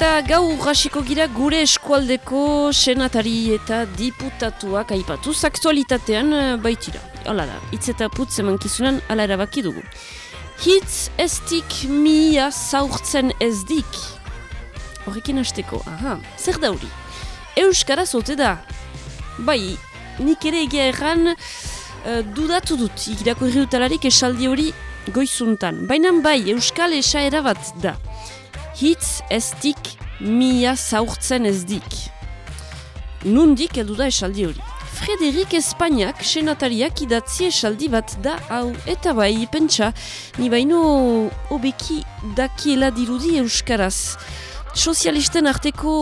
Eta gau urrasiko gira gure eskualdeko senatari eta diputatuak aipatuz aktualitatean eh, baitira. Hala da, hitz eta putz emankizunan ala erabaki dugu. Hitz estik mia zaurtzen ez dik. Horrekin hasteko, aha, zer da hori? Euskara zote da. Bai, nik ere egia erran uh, dudatu dut, ikirako irriutalarik esaldi hori goizuntan. Baina bai, Euskal esaera bat da. Hitz ez mia zaurtzen ez dik. Nundik edu da esaldi hori. Frederik Espainiak senatariak idatzi esaldi bat da hau eta bai pentsa ni baino obeki dakiela dirudi euskaraz. Sozialisten arteko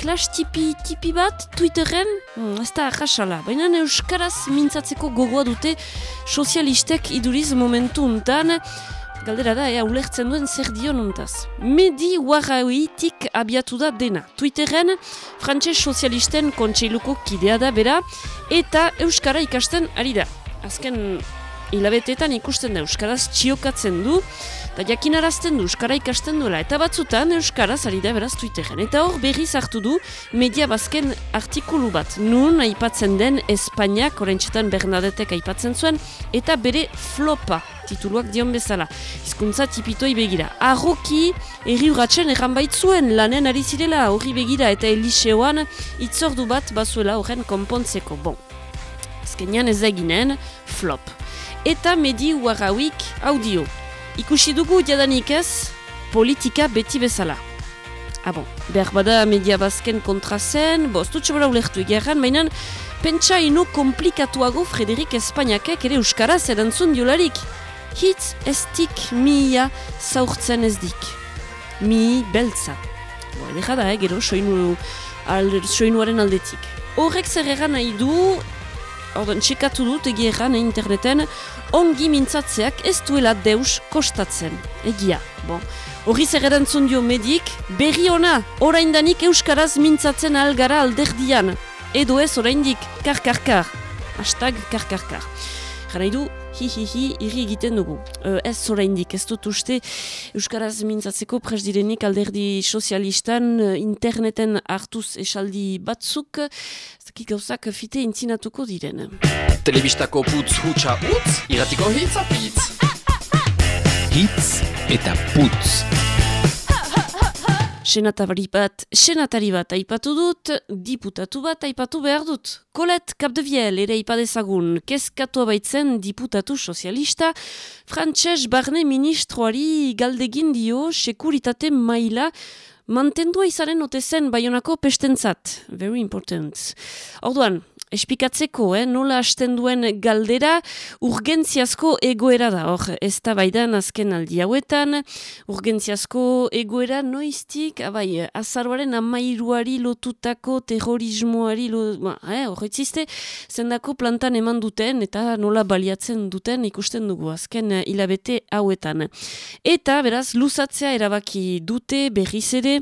klas tipi, tipi bat Twitterren, hmm, ez da ahasala, baina euskaraz mintzatzeko gogoa dute sozialistek iduriz momentu untan, Galdera da, ea ulertzen duen zer dion ontaz. Medi warrauitik abiatu da dena. Twitterren, frantses sozialisten kontseiluko kidea da bera, eta Euskara ikasten ari da. Azken hilabeteetan ikusten da Euskaraz txiokatzen du, eta jakinarazten du Euskara ikasten duela. Eta batzutan Euskaraz ari da beraz Twitterren. Eta hor berriz hartu du media bazken artikulu bat. Nun aipatzen den Espainiak, orentxetan Bernadetek aipatzen zuen, eta bere flopa tituluak dion bezala. Hizkuntza tipitoi begira. Arroki erri urratzen erran baitzuen lanen ari zirela horri begira eta Eliseoan itzordu bat bazuela horren konpontzeko. Bon, ezkenean ez eginen flop. Eta medi uarrauik audio. Ikusi dugu jadanik ez politika beti bezala. Ah bon, behar bada media bazken kontra zen, bo, stutxe bera ulertu egeran, baina pentsa ino komplikatuago Frederik Espainiakek ere Euskaraz erantzun diolarik hitz ez dik mia zaurtzen ez dik. Mi beltza. Bo, edera da, eh, gero, soinu, al, soinuaren aldetik. Horrek zer egan nahi du, ordan, txekatu dut egi egan interneten, ongi mintzatzeak ez duela deus kostatzen. Egia, bo. Horri zer erantzun dio medik, berri ona, oraindanik euskaraz mintzatzen algara alderdian. Edo ez oraindik, karkarkar. Hashtag karkarkar. Jara du, hi hi hi, irri egiten dugu. Uh, ez zora indik, ez dut uste Euskaraz mintzatzeko pres direnik alderdi sozialistan uh, interneten hartuz esaldi batzuk, zakik gauzak fite intzinatuko diren. Telebistako putz hutsa utz, iratiko hitz apitz. Hitz eta putz. Senatari bat, senatari bat aipatu dut, diputatu bat aipatu behar dut. Kolet Kapdeviel ere aipadezagun, kezkatu abaitzen diputatu sozialista, Frantses Barne Ministroari galdegin dio sekuritate maila mantendua izaren otezen baionako pestentzat. Very important. Orduan, espikatzeko, eh, nola hasten duen galdera, urgentziazko egoera da, hor, ez da baidan azken aldi hauetan, urgentziazko egoera noiztik, abai, azaroaren amairuari lotutako terrorismoari, lo, ba, eh, hor, etziste, zendako plantan eman duten, eta nola baliatzen duten ikusten dugu, azken hilabete hauetan. Eta, beraz, luzatzea erabaki dute, berriz ere,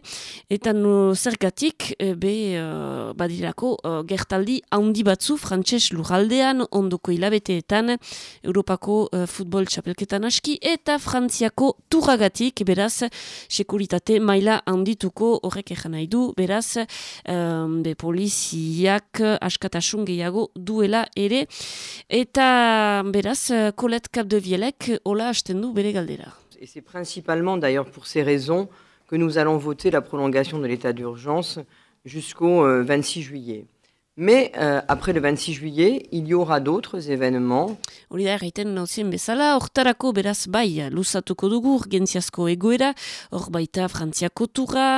eta no, zergatik, e, be, uh, badirako, uh, gertaldi handi batzu frantses lurraldean ondoko hilabeteetan Europako uh, futbol txapelketan aski eta Frantziako turragatik beraz sekuritate maila handituko horrek ejan nahi du beraz um, be poliziak askatasun gehiago duela ere eta beraz Colette Capdevielek hola hasten du bere galdera. Et c'est principalement d'ailleurs pour ces raisons que nous allons voter la prolongation de l'état d'urgence jusqu'au euh, 26 juillet. Mais euh, après le 26 juillet, il y aura d'autres événements. Hori da, erraiten nauzien bezala, hortarako beraz bai, luzatuko dugu, urgentziazko egoera, hor baita frantziako turra,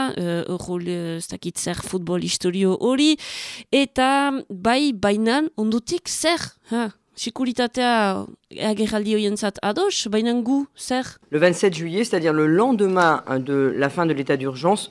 hor uh, ez dakit zer futbol historio hori, eta bai, bainan, ondutik zer, ha, Sekuritatea agerraldi horientzat ados, baina gu, zer? Le 27 juillet, c'est-à-dire le lendemain de la fin de l'état d'urgence,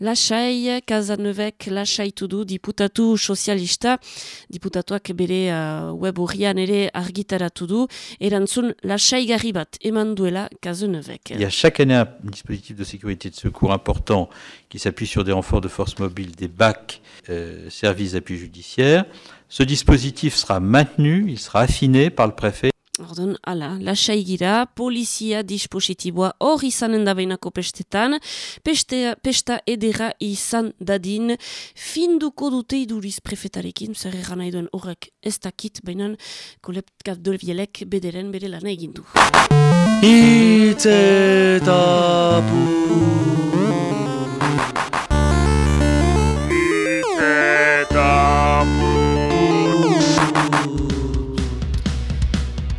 lasai, Kazanövek lasaitu du diputatu sozialista, diputatuak bere uh, web horrian ere argitaratu du, erantzun lasai garri bat eman duela Kazanövek. Il y a chaque année un dispositif de sécurité de secours important qui s'appuie sur des renforts de force mobile, des BAC, euh, services d'appui judiciaire. Ce dispositif sera maintenu, il sera affiné par le préfet. Ordon, ala, lasai gira, polizia dispositiboa hor izanen da behinako pestetan, peste, pesta edera izan dadin, finduko dute iduriz prefetarekin, zer egan nahi duen horrek ez dakit, baina kolepkat dolbielek bederen bere lan egin du.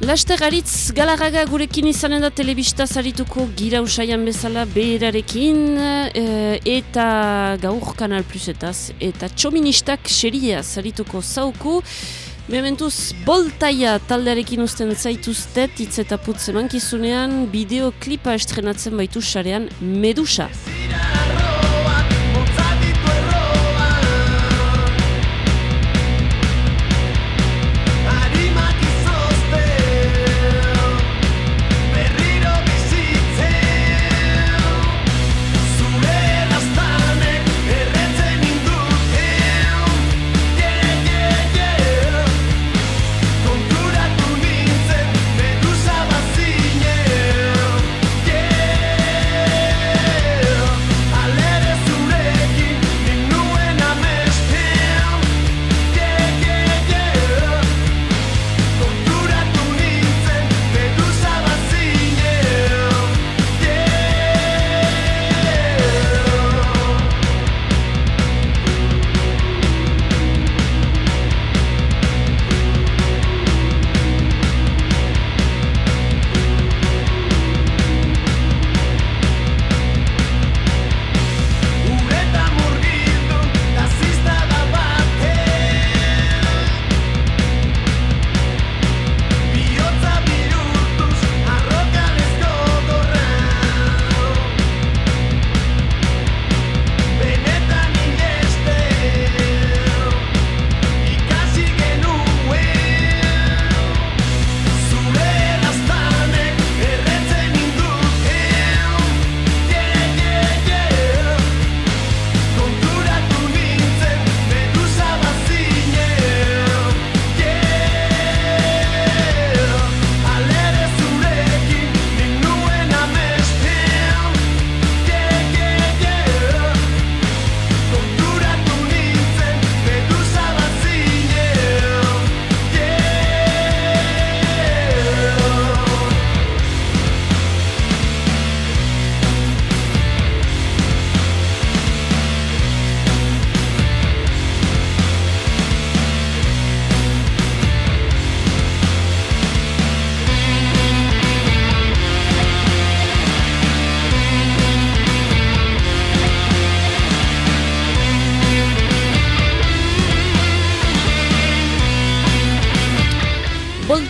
Laster garitz galarraga gurekin izanen da telebista zarituko gira usaian bezala beherarekin e, eta gaur kanal plusetaz eta txoministak xeria zarituko zauku. Mementuz, boltaia taldearekin usten zaituztet, hitz eta putz emankizunean, bideoklipa estrenatzen baitu sarean Medusa.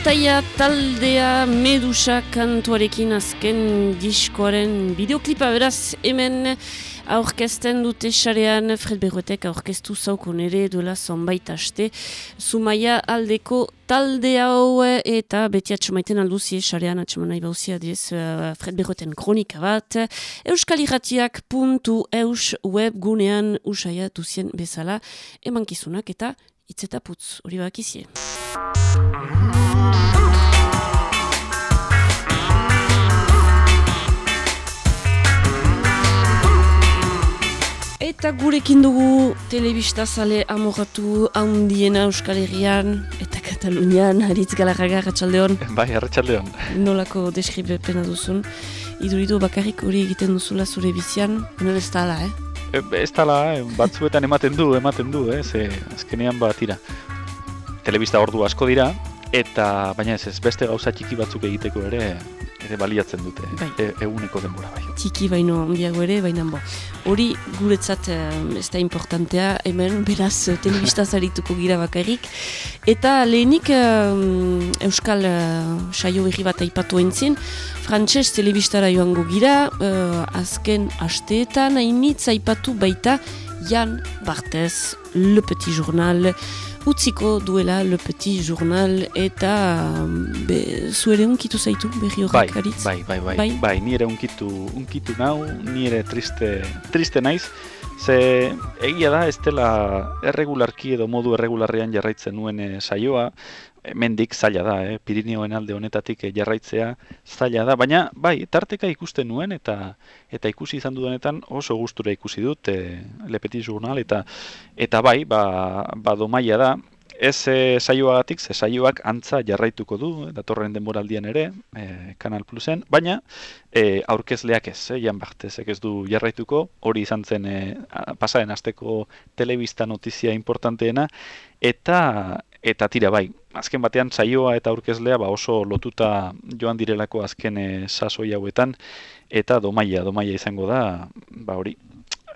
Boltaia taldea medusa kantuarekin azken diskoaren bideoklipa. Beraz hemen aurkezten dute xarean Fred Berroetek aurkeztu zaukon ere duela zonbait aste. Zumaia aldeko talde hau eta beti atxamaiten alduzie xarean atxaman nahi bauzia diez uh, Fred Berroeten kronika bat. Euskaliratiak puntu eus web gunean usaia duzien bezala emankizunak eta itzetaputz hori bakizie. Eta gurekin dugu telebista zale amoratu handiena Euskal Herrian eta Katalunian, haritz galarraga, ratxaldeon. Bai, ratxaldeon. Nolako deskribe pena duzun. Iduridu bakarrik hori egiten duzula zure bizian, baina ez da eh? E, ez da eh? batzuetan ematen du, ematen du, eh? ze azkenean bat ira. Telebista ordu asko dira, eta baina ez, ez beste gauza txiki batzuk egiteko ere ere baliatzen dute Bai. e, eguneko denbora bai. txiki baino handiago ere, baina bo. Hori guretzat ez da importantea, hemen beraz telebistaz arituko gira bakarrik. Eta lehenik eh, Euskal eh, saio berri bat aipatu entzin, frantses telebistara joango gira, eh, azken asteetan hainitz aipatu baita Jan Barthez, Le Petit Journal, utziko duela Le Petit Journal, eta be, zuere unkitu zaitu berri Bai, horrek aritz? bai, bai, bai, Bai? bai, ni ere unkitu, unkitu nau, ni ere triste, triste naiz, ze egia da ez dela erregularki edo modu erregularrean jarraitzen nuen eh, saioa, mendik zaila da, eh? Pirineoen alde honetatik eh, jarraitzea zaila da, baina bai, tarteka ikusten nuen eta eta ikusi izan dudanetan oso gustura ikusi dut e, Le Petit Journal eta eta bai, ba, ba domaia da, ez e, saioagatik, ze saioak antza jarraituko du, eh, datorren denboraldian ere, e, Kanal Plusen, baina e, aurkezleak ez, eh, Jan Bartezek ez du jarraituko, hori izan zen e, pasaren asteko telebista notizia importanteena, eta eta tira bai, azken batean saioa eta aurkezlea ba oso lotuta joan direlako azken e, sasoi hauetan, eta domaia, domaia izango da, ba hori,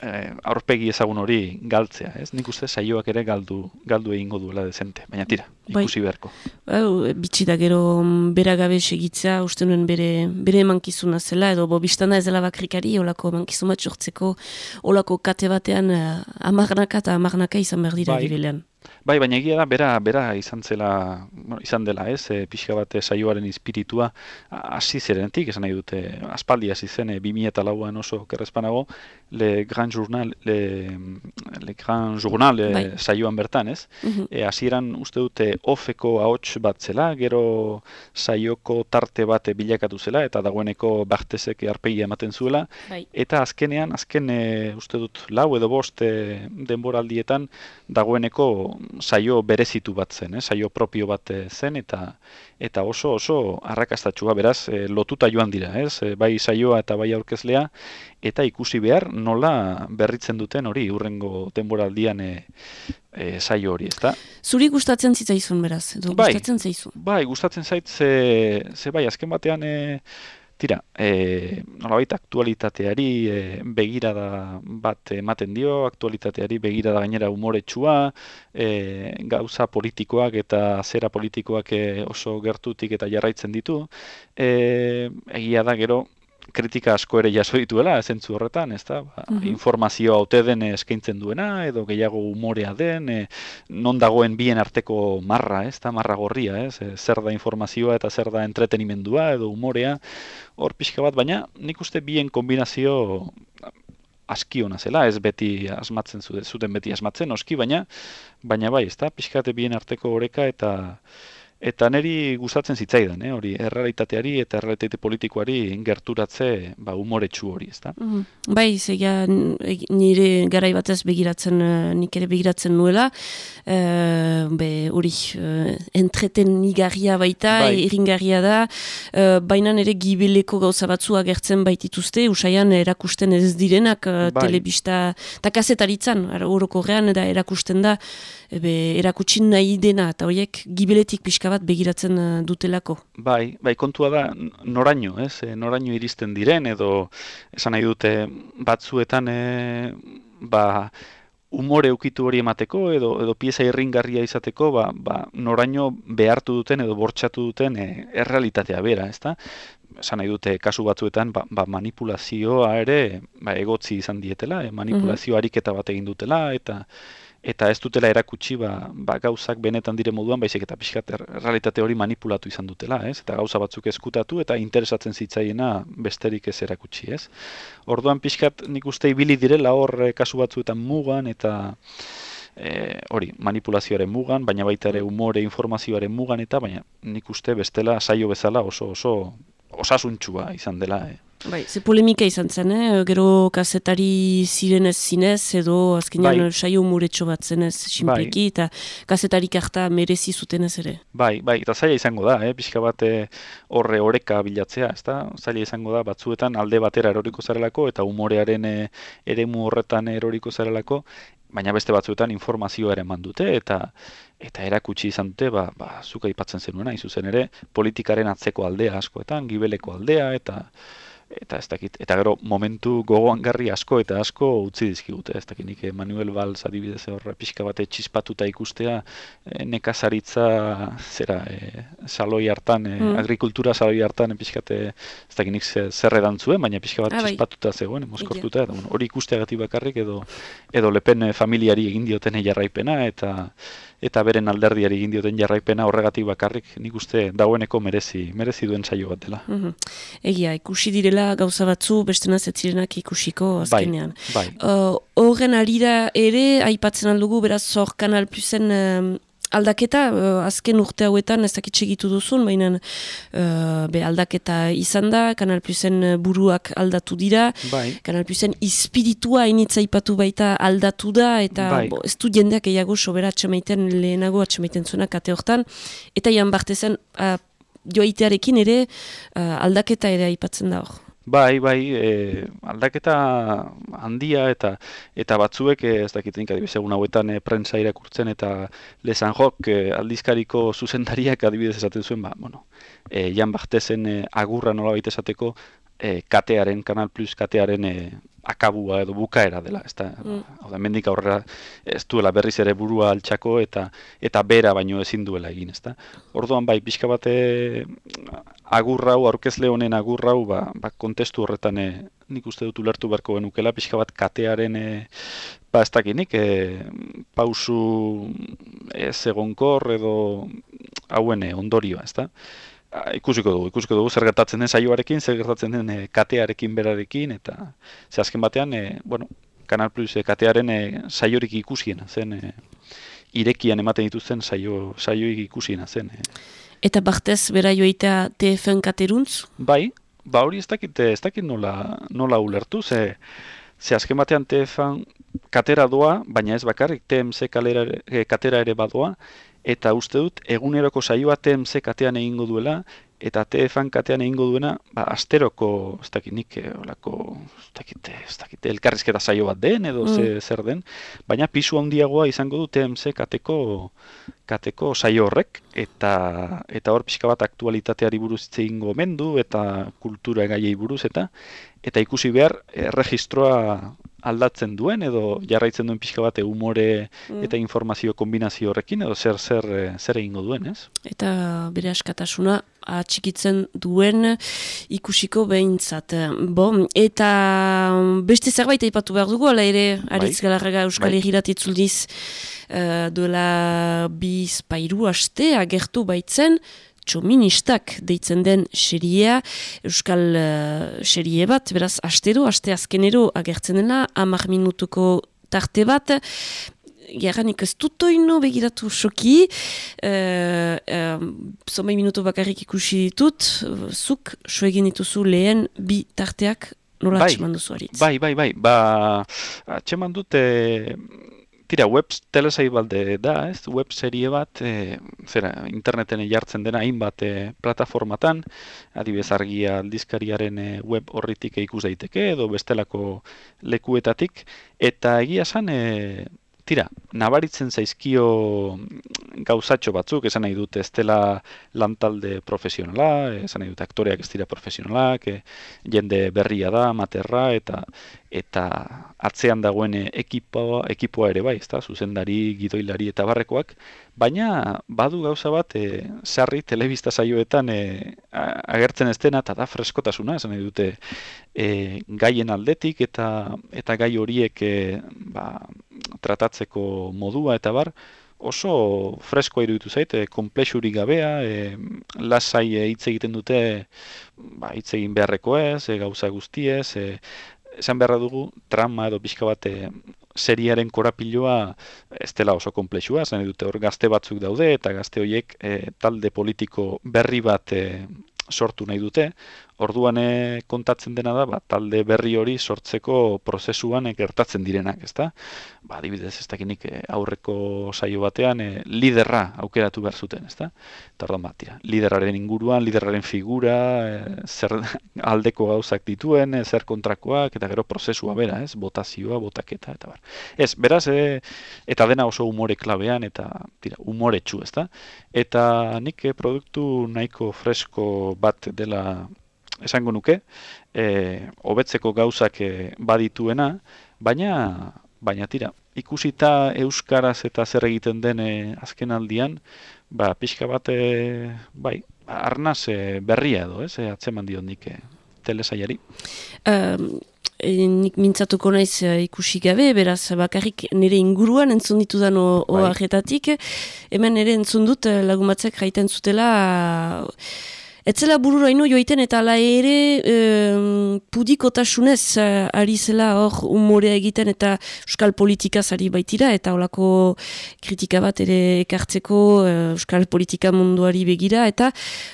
eh, aurpegi ezagun hori galtzea, ez? Nik uste saioak ere galdu galdu egingo duela dezente, baina tira, Bai. ikusi beharko. Hau, bitxi da gero mm, bera gabe segitzea, uste nuen bere, bere emankizuna zela, edo bo biztana ez dela bakrikari, olako emankizun bat sortzeko, olako kate batean uh, amarnaka eta amarnaka izan behar dira Bai. gibelean. Bai, baina egia da, bera, bera izan zela, bueno, izan dela, ez, e, pixka bat eh, saioaren espiritua hasi zirenetik, esan nahi dute, aspaldi hasi zen, e, 2008an oso kerrezpanago, Le Grand Journal, Le, le Grand Journal e, Bai. saioan bertan, ez? E, hasieran uste dute ofeko ahots bat zela, gero saioko tarte bat bilakatu zela, eta dagoeneko bartezek arpegia ematen zuela, Bai. Eta azkenean, azken e, uste dut lau edo bost e, denboraldietan dagoeneko saio berezitu bat zen, eh? saio propio bat e, zen eta eta oso oso arrakastatxua beraz e, lotuta joan dira, ez? E, bai saioa eta bai aurkezlea eta ikusi behar nola berritzen duten hori urrengo denboraldian e, e, saio hori, ezta? Zuri gustatzen zitzaizun beraz, edo Bai. gustatzen zaizu. Bai, gustatzen zait ze, ze bai, azken batean e, tira, e, nolabait aktualitateari e, begirada bat ematen dio, aktualitateari begirada gainera umoretsua, e, gauza politikoak eta zera politikoak oso gertutik eta jarraitzen ditu. E, egia da gero kritika asko ere jaso dituela, zentzu horretan, ez da? Ba, Mhm. Informazioa ote den eskaintzen duena, edo gehiago umorea den, e, non dagoen bien arteko marra, ez da, marra gorria, ez? E, zer da informazioa eta zer da entretenimendua edo umorea, hor pixka bat, baina nik uste bien kombinazio aski ona zela, ez beti asmatzen zute, zuten beti asmatzen, noski, baina baina bai, ez da, pixkate bien arteko oreka eta Eta neri gustatzen zitzaidan, eh, hori, errealitateari eta errealitate politikoari gerturatze, ba, umoretsu hori, ezta? Mhm. Bai, zegia nire garai batez begiratzen, eh, nik ere begiratzen nuela, eh, be, hori, uh, entretenigarria baita, Bai. iringarria da, uh, baina nire gibeleko gauza batzu agertzen baitituzte, usaian erakusten ez direnak Bai. telebista, eta kasetaritzan, orokorrean da erakusten da, ebe, erakutsi nahi dena, eta horiek gibeletik pixka bat begiratzen eh, dutelako. Bai, bai, kontua da noraino, ez? E, noraino iristen diren edo esan nahi dute batzuetan e, ba umore ukitu hori emateko edo edo pieza irringarria izateko, ba, ba noraino behartu duten edo bortxatu duten e, errealitatea bera, ezta? Esan nahi dute kasu batzuetan ba, ba manipulazioa ere ba, egotzi izan dietela, e, manipulazio ariketa bat egin dutela eta eta ez dutela erakutsi ba, ba gauzak benetan dire moduan, baizik eta pixkat er- errealitate hori manipulatu izan dutela, ez? Eta gauza batzuk eskutatu eta interesatzen zitzaiena besterik ez erakutsi, ez? Orduan pixkat nik uste ibili direla hor eh, kasu batzuetan mugan eta e, hori, manipulazioaren mugan, baina baita ere umore informazioaren mugan eta baina nik uste bestela saio bezala oso oso osasuntxua izan dela, eh? Bai, ze polemika izan zen, eh? gero kazetari zirenez zinez, edo azkenean Bai. saio muretxo bat zenez sinpleki, eta kazetarik harta merezi zutenez ere. Bai, bai, eta zaila izango da, eh? pixka bat eh, horre oreka bilatzea, ezta? Zaila izango da, batzuetan alde batera eroriko zarelako, eta umorearen eh, eremu horretan eroriko zarelako, baina beste batzuetan informazioa ere eman dute eta eta erakutsi izan dute ba, ba zuka aipatzen zenuena izuzen ere politikaren atzeko aldea askoetan gibeleko aldea eta eta ez dakit, eta gero momentu gogoangarri asko eta asko utzi dizkigute, ez dakit nik Manuel Valls adibidez hor pixka bate txispatuta ikustea e, nekazaritza zera e, saloi hartan, e, mm. agrikultura saloi hartan e, pixkate, ez dakit nik zer edantzuen, baina pixka bat ah, bai. txispatuta zegoen, moskortuta, eta hori ikusteagatik bakarrik edo, edo lepen familiari egin dioten jarraipena, eta eta beren alderdiari egin dioten jarraipena horregatik bakarrik nik uste dagoeneko merezi merezi duen saio bat dela. Mm Egia, ikusi direla gauza batzu beste zirenak ikusiko bai, azkenean. Bai, Horren arira ere, aipatzen aldugu, beraz, zor kanal plusen aldaketa, uh, azken urte hauetan ez dakit segitu duzun, baina uh, be aldaketa izan da, Kanal Plusen buruak aldatu dira, bai. Kanal Plusen ispiritua initza ipatu baita aldatu da, eta bai. bo, ez du jendeak eiago sobera atxamaiten lehenago atxamaiten zuena kate hortan, eta jan bartezen uh, joaitearekin ere uh, aldaketa ere aipatzen da hor. Bai, bai, e, aldaketa handia eta eta batzuek e, ez dakit nik adibidez egun hauetan e, prentsa irakurtzen eta lesan jok e, aldizkariko zuzendariak adibidez esaten zuen, ba, bueno, e, Jan Bartezen e, agurra nola baita esateko e, katearen, Kanal Plus katearen e, akabua edo bukaera dela, ez da, mm. hau da, mendik aurrera ez duela berriz ere burua altxako eta eta bera baino ezin duela egin, ez da. Orduan bai, pixka bate agurrau, aurkezle honen agurrau, ba, ba, kontestu horretan e, nik uste dut ulertu beharko genukela, pixka bat katearen, e, ba, ez dakinik, e, pausu ez egonkor edo hauen ondorioa, ez da. Ah, ikusiko dugu, ikusiko dugu zer gertatzen den saioarekin, zer gertatzen den e, katearekin berarekin, eta ze azken batean, e, bueno, Kanal Plus e, katearen e, saiorik ikusiena zen, e, irekian ematen dituzten saio, saioik ikusiena zen. E. Eta bartez, bera joitea TFN kateruntz? Bai, ba hori ez dakit, ez dakit nola, nola ulertu, ze, ze azken batean TFN katera doa, baina ez bakarrik, TMC kalera, katera ere badoa, eta uste dut eguneroko saioa TMC katean egingo duela eta TFan katean egingo duena ba asteroko ez dakit nik eh, holako ez dakit ez dakit elkarrizketa saio bat den edo mm. zer den baina pisu handiagoa izango du TMC kateko kateko saio horrek eta eta hor pixka bat aktualitateari buruz hitze eingo mendu eta kultura gaiei buruz eta eta ikusi behar erregistroa aldatzen duen edo jarraitzen duen pixka bate umore mm. eta informazio kombinazio horrekin edo zer zer eh, zer egingo duen, ez? Eta bere askatasuna atxikitzen duen ikusiko behintzat. Bo, eta beste zerbait aipatu behar dugu, ala ere, bai. aritz galarraga Euskal bai. Herrirat itzuldiz uh, duela biz pairu aste agertu baitzen, txoministak deitzen den xeria, euskal uh, xerie bat, beraz, astero, aste azkenero agertzen dena, amar minutuko tarte bat, Gerranik ez dut oino begiratu soki, uh, uh, minutu bakarrik ikusi ditut, zuk so egin dituzu lehen bi tarteak nola bai, atxeman duzu Bai, bai, bai, ba, atxeman dute Tira, web telesai balde da, ez? Web serie bat, e, zera, interneten jartzen dena hainbat e, plataformatan, adibez argia aldizkariaren e, web horritik ikus daiteke edo bestelako lekuetatik, eta egia san, e, tira, nabaritzen zaizkio gauzatxo batzuk, esan nahi dute ez dela lantalde profesionala, esan nahi dute aktoreak ez dira profesionalak, e, jende berria da, materra, eta eta atzean dagoen ekipoa, ekipoa ere bai, ezta, zuzendari, gidoilari eta barrekoak, baina badu gauza bat, e, sarri telebista saioetan e, agertzen ez dena, eta da freskotasuna, esan nahi dute e, gaien aldetik, eta eta gai horiek e, ba, tratatzeko modua eta bar, oso freskoa iruditu zaite, komplexurik gabea, e, lasai hitz egiten dute ba, hitz egin beharreko ez, e, gauza guztiez, e, esan beharra dugu, trama edo pixka bat seriaren korapiloa ez dela oso komplexua, zen dute hor gazte batzuk daude eta gazte horiek e, talde politiko berri bat e, sortu nahi dute. Orduan e, kontatzen dena da, ba, talde berri hori sortzeko prozesuan e, gertatzen direnak, ezta? Ba, adibidez, ez dakinik e, aurreko saio batean e, liderra aukeratu behar zuten, ezta? Eta orduan bat, tira, lideraren inguruan, lideraren figura, e, zer aldeko gauzak dituen, e, zer kontrakoak, eta gero prozesua bera, ez? Botazioa, botaketa, eta bar. Ez, beraz, e, eta dena oso umore klabean, eta, tira, umore txu, ezta? Eta nik e, produktu nahiko fresko bat dela esango nuke, e, hobetzeko gauzak e, badituena, baina baina tira, ikusita euskaraz eta zer egiten den e, azken aldian, ba pixka bat e, bai, arnaz e, berria edo, ez? E, atzeman dion nik e, telesaiari. Um, nik mintzatuko naiz ikusi gabe, beraz bakarrik nire inguruan entzun ditudan oarretatik, bai. hemen ere entzun dut lagumatzek jaiten zutela Etzela burura ino joiten eta ala ere e, pudikotasunez uh, ari zela hor umorea egiten eta euskal politikaz ari baitira eta olako kritika bat ere ekartzeko uh, euskal politika munduari begira eta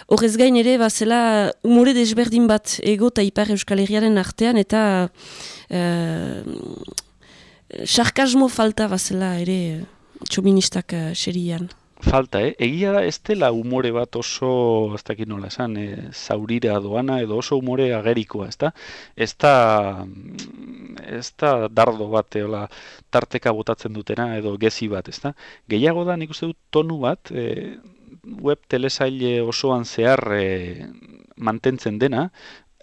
horrez gain ere bazela umore desberdin bat ego eta ipar euskal herriaren artean eta uh, sarkasmo falta bazela ere txoministak uh, serian falta, eh? Egia da, ez dela umore bat oso, ez dakit nola esan, e, zaurira doana, edo oso umore agerikoa, ez da? Ez da, ez da dardo bat, eola, tarteka botatzen dutena, edo gezi bat, ez da? Gehiago da, nik uste dut, tonu bat, e, web telesaile osoan zehar e, mantentzen dena,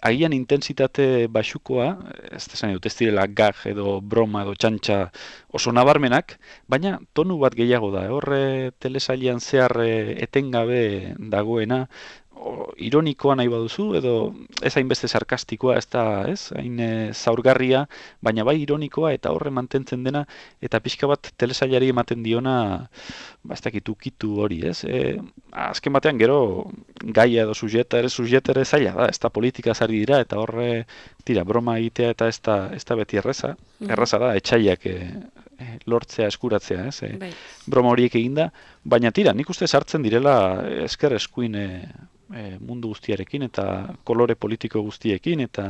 agian intensitate basukoa, ez da zan ez direla gag edo broma edo txantxa oso nabarmenak, baina tonu bat gehiago da, horre telesailean zehar eh, etengabe dagoena, ironikoa nahi baduzu, edo ez hainbeste sarkastikoa, ez da, ez, hain e, zaurgarria, baina bai ironikoa eta horre mantentzen dena, eta pixka bat telesailari ematen diona, ba, ez dakit ukitu hori, ez, e, azken batean gero gaia edo sujeta ere sujeta ere zaila da, ez da politika zari dira, eta horre, tira, broma egitea eta ez da, ez da beti erreza, mm. erreza da, etxaiak e, lortzea eskuratzea, ez? E, broma horiek eginda, baina tira, nik uste sartzen direla esker eskuin e, e, mundu guztiarekin eta kolore politiko guztiekin eta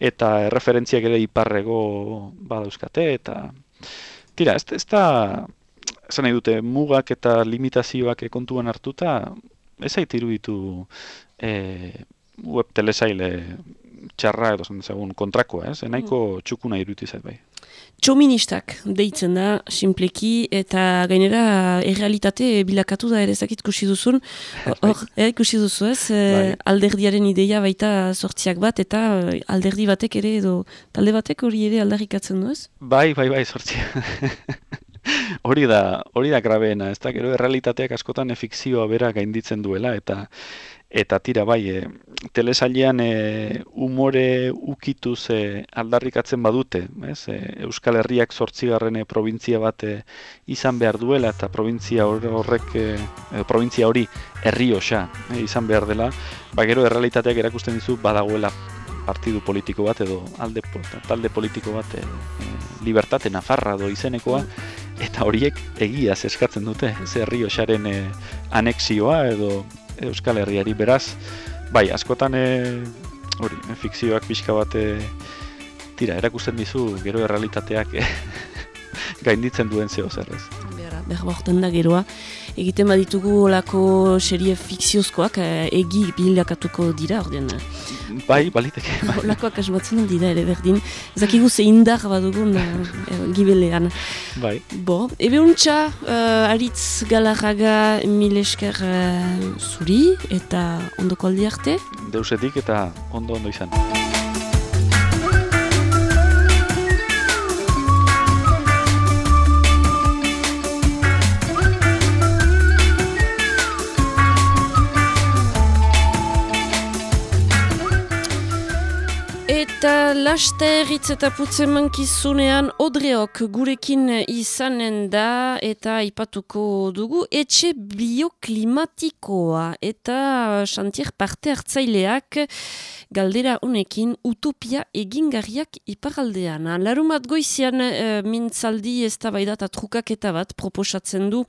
eta erreferentziak ere iparrego badauzkate eta tira, ez, ez da esan nahi dute mugak eta limitazioak kontuan hartuta ez zait iruditu e, web telesaile txarra edo zen kontrakoa, ez? Enaiko mm. txukuna iruditu zait bai txoministak deitzen da, simpleki, eta gainera errealitate bilakatu da ere zakit kusi duzun, hor, bai. kusi duzu ez, eh, bai. alderdiaren ideia baita sortziak bat, eta eh, alderdi batek ere, edo talde batek hori ere aldarrikatzen du ez? Bai, bai, bai, sortziak. hori da, hori da grabeena, ez da, gero errealitateak askotan efikzioa bera gainditzen duela, eta eta tira bai, e, telesailean e, umore ukituz e, aldarrikatzen badute, ez? E, Euskal Herriak zortzigarren provintzia bat izan behar duela, eta provintzia horrek, e, provintzia hori herri osa izan behar dela, ba gero errealitateak erakusten dizu badagoela partidu politiko bat edo alde talde politiko bat e, libertate nafarra do izenekoa eta horiek egiaz eskatzen dute ze herri osaren e, anexioa edo Euskal Herriari beraz, bai, askotan e, hori, e, fikzioak pixka bat e, tira, erakusten dizu gero errealitateak e, gainditzen duen zeo zer ez. Berra, da geroa. Egiten baditugu olako serie fikziozkoak egi bilakatuko dira, ordean. Bai, baliteke. Bai. Olakoak asbatzen dira ere berdin. Ezakigu ze indar badugun uh, gibelean. Bai. Bo, ebe untxa, uh, aritz galarraga milesker uh, zuri eta ondoko aldi arte. Deusetik eta ondo ondo izan. Eta laster hitz eta putzen mankizunean odreok gurekin izanen da eta aipatuko dugu etxe bioklimatikoa eta xantier parte hartzaileak galdera honekin utopia egingarriak iparaldean. Larumat goizian e, mintzaldi ez eta bat proposatzen du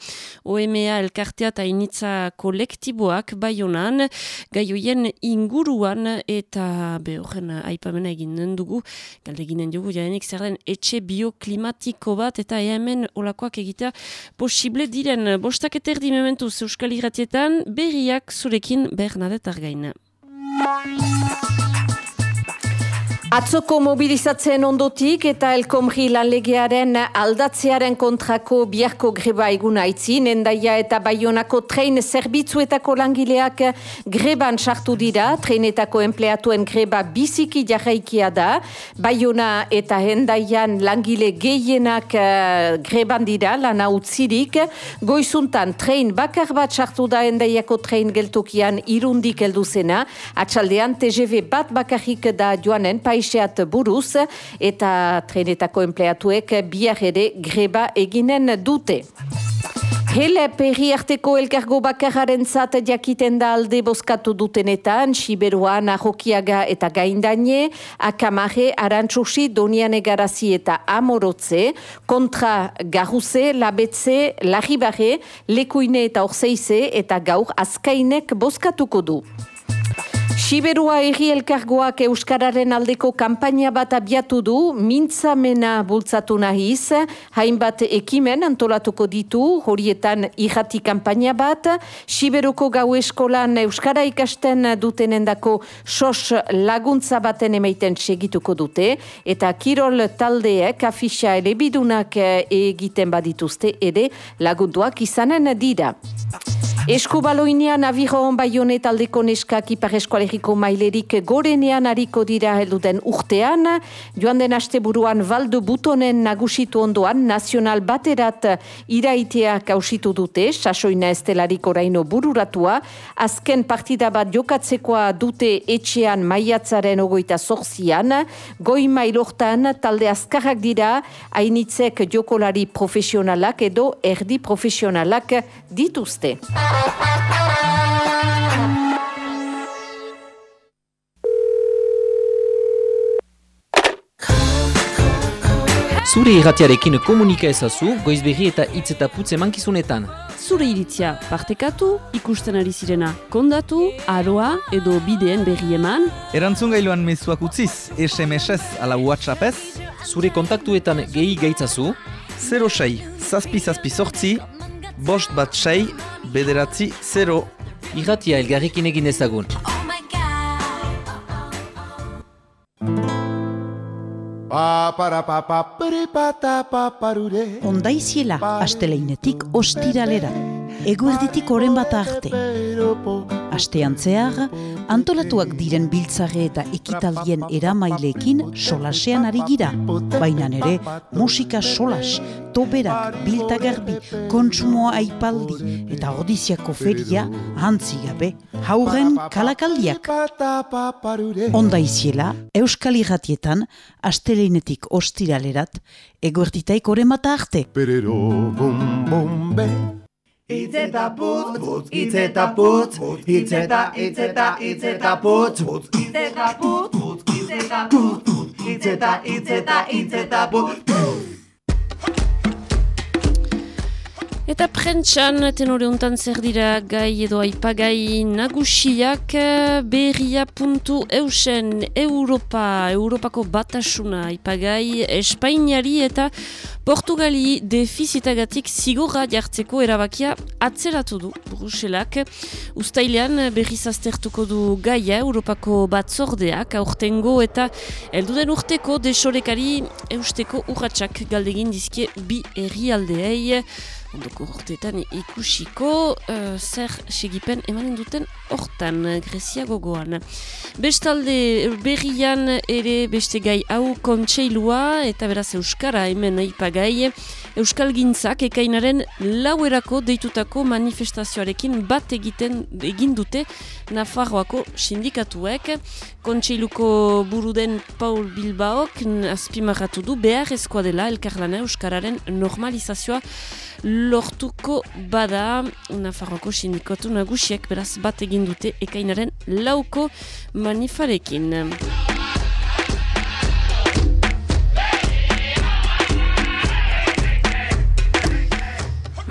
OMA elkartea eta initza kolektiboak bai honan, gaioien inguruan eta behoren aipamena eginen dugu, galde eginen dugu, jaenik zer den etxe bioklimatiko bat eta hemen olakoak egitea posible diren. Bostak eterdi mementu Euskal Iratietan, berriak zurekin Bernadette Argaina. Atzoko mobilizatzen ondotik eta elkomri lanlegearen aldatzearen kontrako biharko greba eguna aitzin, endaia eta baionako trein zerbitzuetako langileak greban sartu dira, treinetako empleatuen greba biziki jarraikia da, baiona eta endaian langile gehienak uh, greban dira, lana utzirik, goizuntan trein bakar bat sartu da endaiako trein geltokian irundik elduzena, atxaldean TGV bat bakarrik da joanen, paiseat buruz eta trenetako empleatuek biar ere greba eginen dute. Hele perri arteko elkargo bakararen zat jakiten da alde boskatu dutenetan, Siberuan, Ahokiaga eta Gaindane, Akamare, Arantxosi, Doniane Garazi eta Amorotze, kontra Garruze, Labetze, Laribare, Lekuine eta Orzeize eta gaur Azkainek boskatuko du. Siberua erri elkargoak Euskararen aldeko kampaina bat abiatu du, mintzamena bultzatu nahiz, hainbat ekimen antolatuko ditu, horietan irrati kampaina bat, Siberuko gau eskolan Euskara ikasten dutenendako sos laguntza baten emaiten segituko dute, eta kirol taldeek afisa elebidunak egiten badituzte ere lagunduak izanen dira. Eskubaloinean abiron baionet aldeko neskak ipar eskualeriko mailerik gorenean hariko dira helduten urtean. Joan den aste buruan valdo butonen nagusitu ondoan nazional baterat iraitea kausitu dute, sasoina estelarik oraino bururatua. Azken partida bat jokatzekoa dute etxean maiatzaren ogoita zorzian. Goi mailortan talde azkarrak dira, hainitzek jokolari profesionalak edo erdi profesionalak dituzte. Zure irratiarekin komunika ezazu, goizberri eta hitz eta putze mankizunetan. Zure iritzia partekatu, ikusten ari zirena kondatu, aroa edo bideen berri eman. Erantzun gailuan mezuak utziz, SMS-ez ala WhatsApp-ez. Zure kontaktuetan gehi gaitzazu. 06, zazpi zazpi sortzi, bost bat sei, bederatzi, zero. Irratia elgarrekin egin ezagun. Ondaiziela asteleinetik ostiralera. Eguerditik oren bat arte. Astean zehar, antolatuak diren biltzare eta ekitaldien eramaileekin solasean ari gira. Baina ere, musika solas, toberak, biltagarbi, kontsumoa aipaldi eta odiziako feria gabe, hauren kalakaldiak. Onda iziela, Euskal Irratietan, asteleinetik ostiralerat, eguerditaik oremata arte. Perero, bum, bum, be. Itzeta putz, itzeta putz, itzeta, itzeta, itzeta putz, itzeta putz, itzeta putz, itzeta, itzeta, itzeta putz. Eta prentxan, tenore untan zer dira gai edo aipagai nagusiak berria puntu eusen Europa, Europako batasuna aipagai Espainiari eta Portugali defizitagatik zigorra jartzeko erabakia atzeratu du Bruselak. Uztailean berriz aztertuko du gaia Europako batzordeak aurtengo eta elduden urteko desorekari eusteko urratxak galdegin dizkie bi herrialdeei ondoko urteetan ikusiko uh, zer segipen emanen duten hortan, Grezia gogoan. Bestalde berrian ere beste gai hau kontseilua eta beraz Euskara hemen aipagai Euskal Gintzak ekainaren lauerako deitutako manifestazioarekin bat egiten egin dute Nafarroako sindikatuek. Kontseiluko buruden Paul Bilbaok azpimarratu du behar ezkoa dela elkarlana Euskararen normalizazioa lortuko bada Nafarroko sindikatu nagusiek beraz bat egin dute ekainaren lauko manifarekin.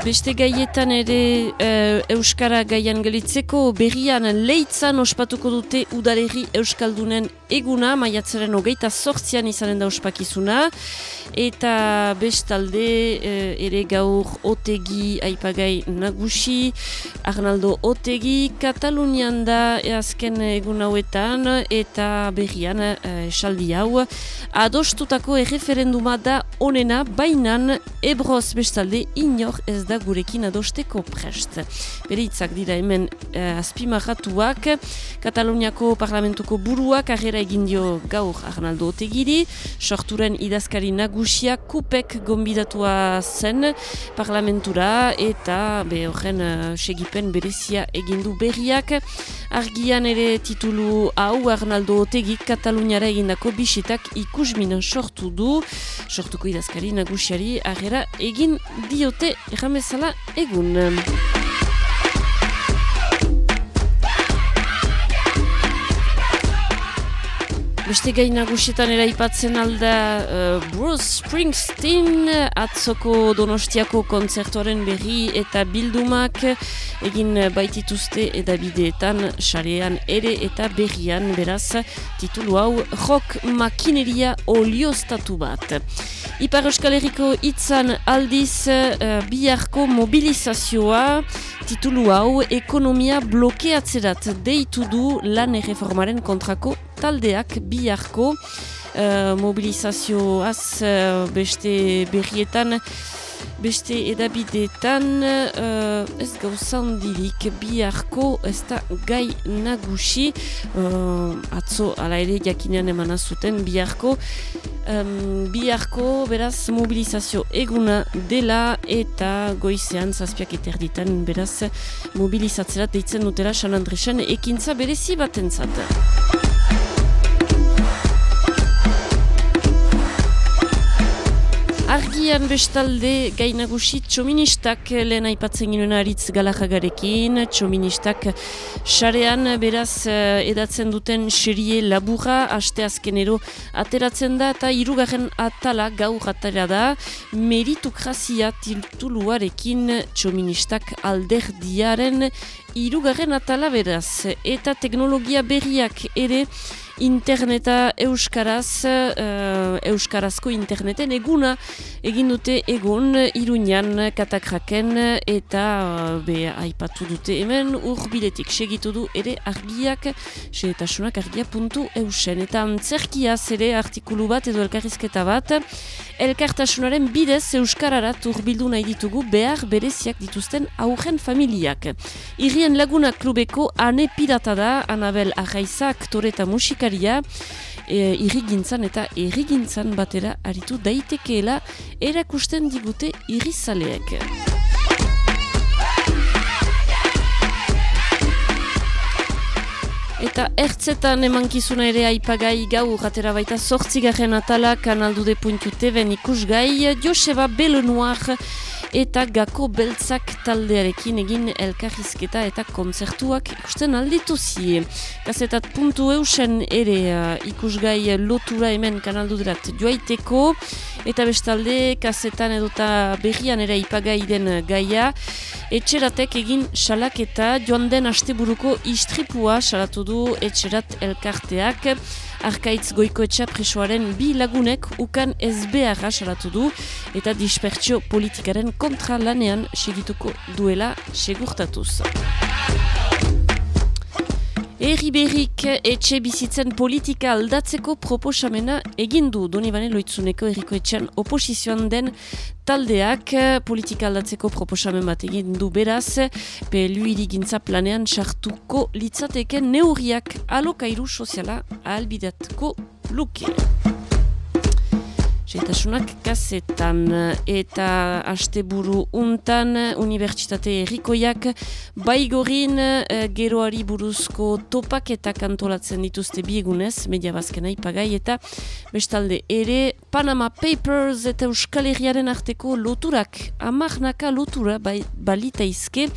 Beste gaietan ere uh, Euskara gaian gelitzeko berrian leitzan ospatuko dute udalerri Euskaldunen eguna, maiatzaren hogeita sortzian izanen da ospakizuna, eta bestalde uh, ere gaur otegi aipagai nagusi, Arnaldo otegi, Katalunian da azken egun hauetan, eta berrian uh, esaldi hau, adostutako erreferenduma da onena, bainan ebroz bestalde inor ez da gurekin adosteko prest. Beritzak dira hemen eh, azpimarratuak, Kataluniako parlamentuko buruak agera egin dio gaur Arnaldo Otegiri, sorturen idazkari nagusia kupek gombidatua zen parlamentura eta be horren uh, segipen berezia egindu berriak. Argian ere titulu hau Arnaldo Otegi Kataluniara egindako bisitak ikusmina sortu du, sortuko idazkari nagusiari agera egin diote erramezala egun. Beste gai nagusietan eraipatzen alda uh, Bruce Springsteen atzoko donostiako kontzertuaren berri eta bildumak egin baitituzte edabideetan sarean ere eta berrian beraz titulu hau rock makineria olioztatu bat. Ipar Euskal Herriko itzan aldiz uh, biharko mobilizazioa titulu hau ekonomia blokeatzerat deitu du lan erreformaren kontrako taldeak biharko uh, mobilizazioaz uh, beste berrietan beste edabideetan uh, ez gauzan dirik biharko ez da gai nagusi uh, atzo ala ere jakinean eman azuten biharko um, biharko beraz mobilizazio eguna dela eta goizean zazpiak eterditan beraz mobilizatzerat deitzen dutela San Andresen ekintza berezi batentzat. Argian bestalde gainagusi txoministak lehen aipatzen ginen aritz galajagarekin, txoministak xarean beraz eh, edatzen duten xerie labura, aste azkenero ateratzen da eta irugarren atala gaur atera da, meritokrazia tiltuluarekin txoministak alderdiaren irugarren atala beraz, eta teknologia berriak ere interneta euskaraz, uh, euskarazko interneten eguna egin dute egun iruñan katakraken eta uh, be aipatu dute hemen urbiletik segitu du ere argiak seetasunak argia puntu eusen eta antzerkiaz ere artikulu bat edo elkarrizketa bat elkartasunaren bidez euskararat urbildu nahi ditugu behar bereziak dituzten aurren familiak. Irrien laguna klubeko ane pirata da Anabel Arraiza aktore eta musikaria e, irrigintzan eta irrigintzan batera aritu daitekeela erakusten digute irrizaleek. Eta ertzetan emankizuna ere aipagai gau gatera baita sortzigarren atala kanaldude puntu teben ikusgai Joseba Belenoir eta gako beltzak taldearekin egin elkarrizketa eta kontzertuak ikusten alditu zie. Gazetat puntu eusen ere uh, ikusgai lotura hemen kanalduderat joaiteko. Eta bestalde kazetan edota berrian ere ipagai den gaia. Etxeratek egin salaketa joan den asteburuko istripua salatu du etxerat elkarteak Arkaitz goikoetxa presoaren bi lagunek ukan ez beharra salatu du eta dispertsio politikaren kontra lanean segituko duela segurtatuz. Erri berrik etxe bizitzen politika aldatzeko proposamena egin du Donibane Loitzuneko erriko etxean oposizioan den taldeak politika aldatzeko proposamen bat egin du beraz pelu irigintza planean sartuko litzateke neurriak alokairu soziala ahalbidatko luke. Seitasunak kazetan eta asteburu untan Unibertsitate Errikoiak baigorin eh, geroari buruzko topak eta kantolatzen dituzte biegunez, media bazkena ipagai eta bestalde ere Panama Papers eta Euskal Herriaren arteko loturak, amarnaka lotura bai, balita izke,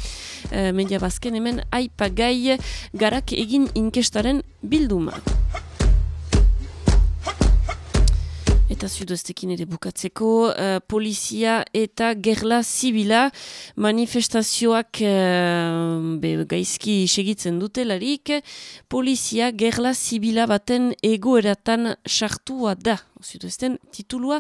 eh, media bazken hemen aipagai garak egin inkestaren bilduma. Eta zuduestekin ere bukatzeko uh, polizia eta gerla zibila. Manifestazioak uh, be, gaizki segitzen dute larik polizia gerla zibila baten egoeratan sartua da. Zuduesten titulua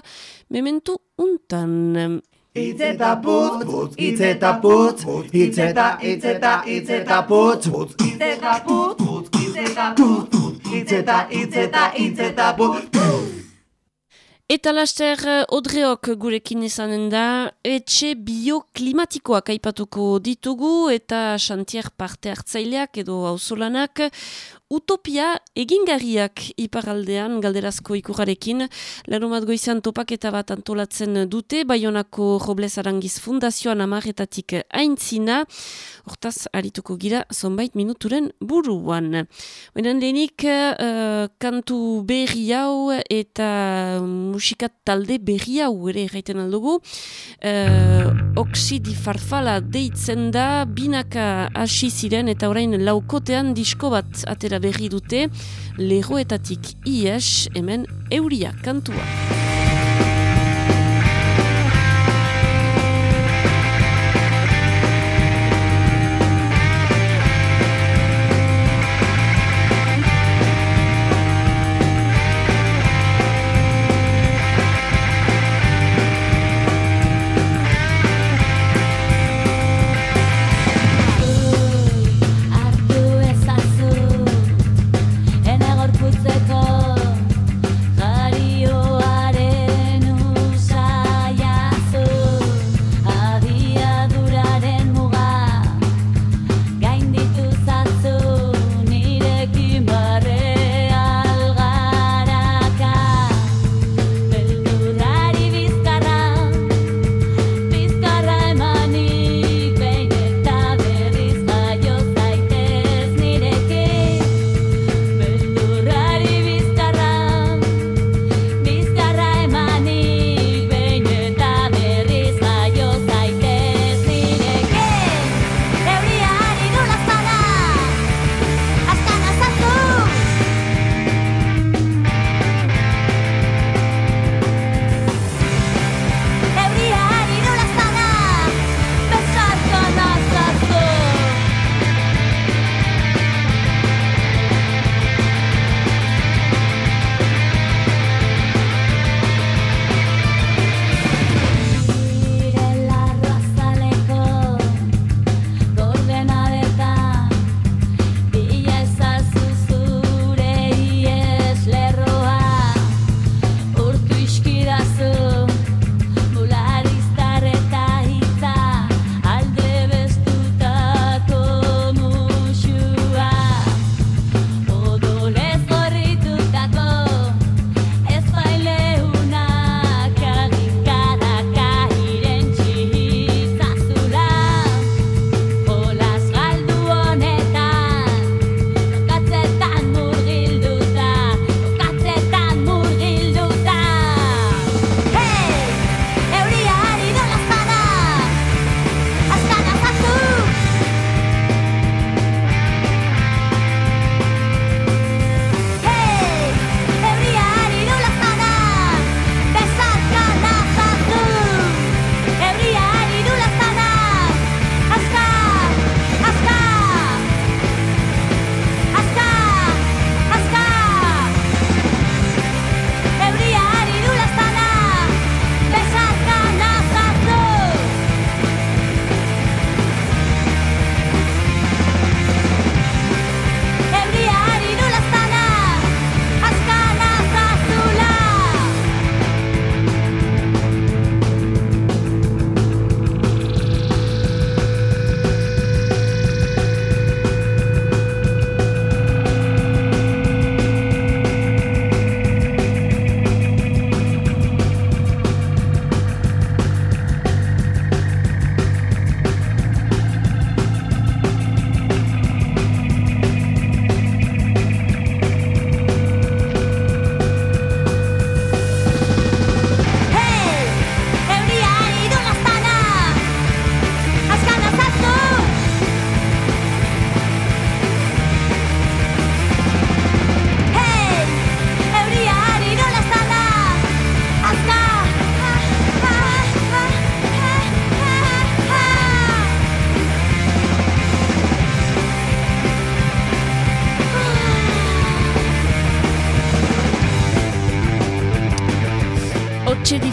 mementu untan. Itz eta putz, putz, itz eta putz, itz eta, itz eta, itz eta putz, putz, itz eta putz, putz, itz eta putz, itz eta, itz eta, itz eta putz, Eta laster eh, odreok gurekin izanen da, etxe bioklimatikoak aipatuko ditugu eta xantier parte hartzaileak edo hausolanak Utopia egingarriak iparaldean galderazko ikurarekin, larumat goizan topaketa bat antolatzen dute, Bayonako Robles Arangiz Fundazioan amaretatik aintzina, hortaz arituko gira zonbait minuturen buruan. Oinan lehenik, uh, kantu berri hau eta musikat talde berri hau ere erraiten aldugu, uh, oksidi farfala deitzen da, binaka hasi ziren eta orain laukotean disko bat atera berri dute lehoetatik ies hemen euria kantua.